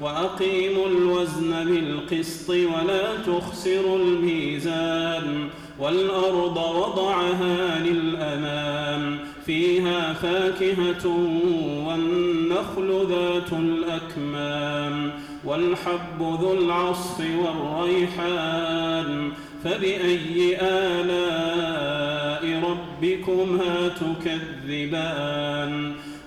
وأقيموا الوزن بالقسط ولا تخسروا الميزان والأرض وضعها للأمام فيها فاكهة والنخل ذات الأكمام والحب ذو العصف والريحان فبأي آلاء ربكما تكذبان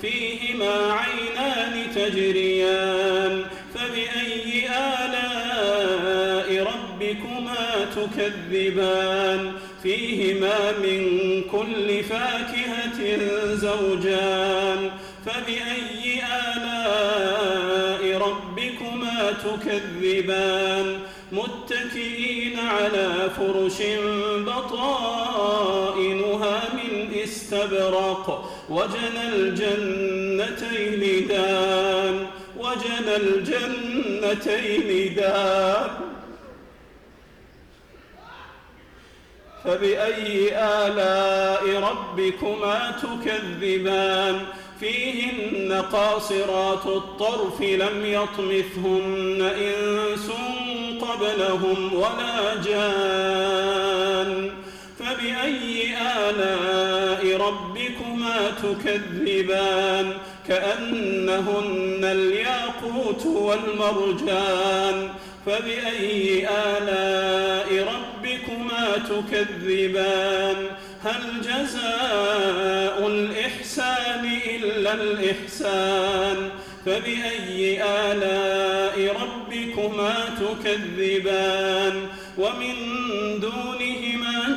فيهما عينان تجريان فبأي آلاء ربكما تكذبان؟ فيهما من كل فاكهة زوجان. فبأي آلاء ربكما تكذبان؟ متكئين على فرش بطائنها من استبرق. وجنى الجنتين دان وجنى الجنتين دان. فبأي آلاء ربكما تكذبان؟ فيهن قاصرات الطرف لم يطمثهن إنس قبلهم ولا جان. تكذبان كأنهن الياقوت والمرجان فبأي آلاء ربكما تكذبان؟ هل جزاء الإحسان إلا الإحسان؟ فبأي آلاء ربكما تكذبان؟ ومن دونهما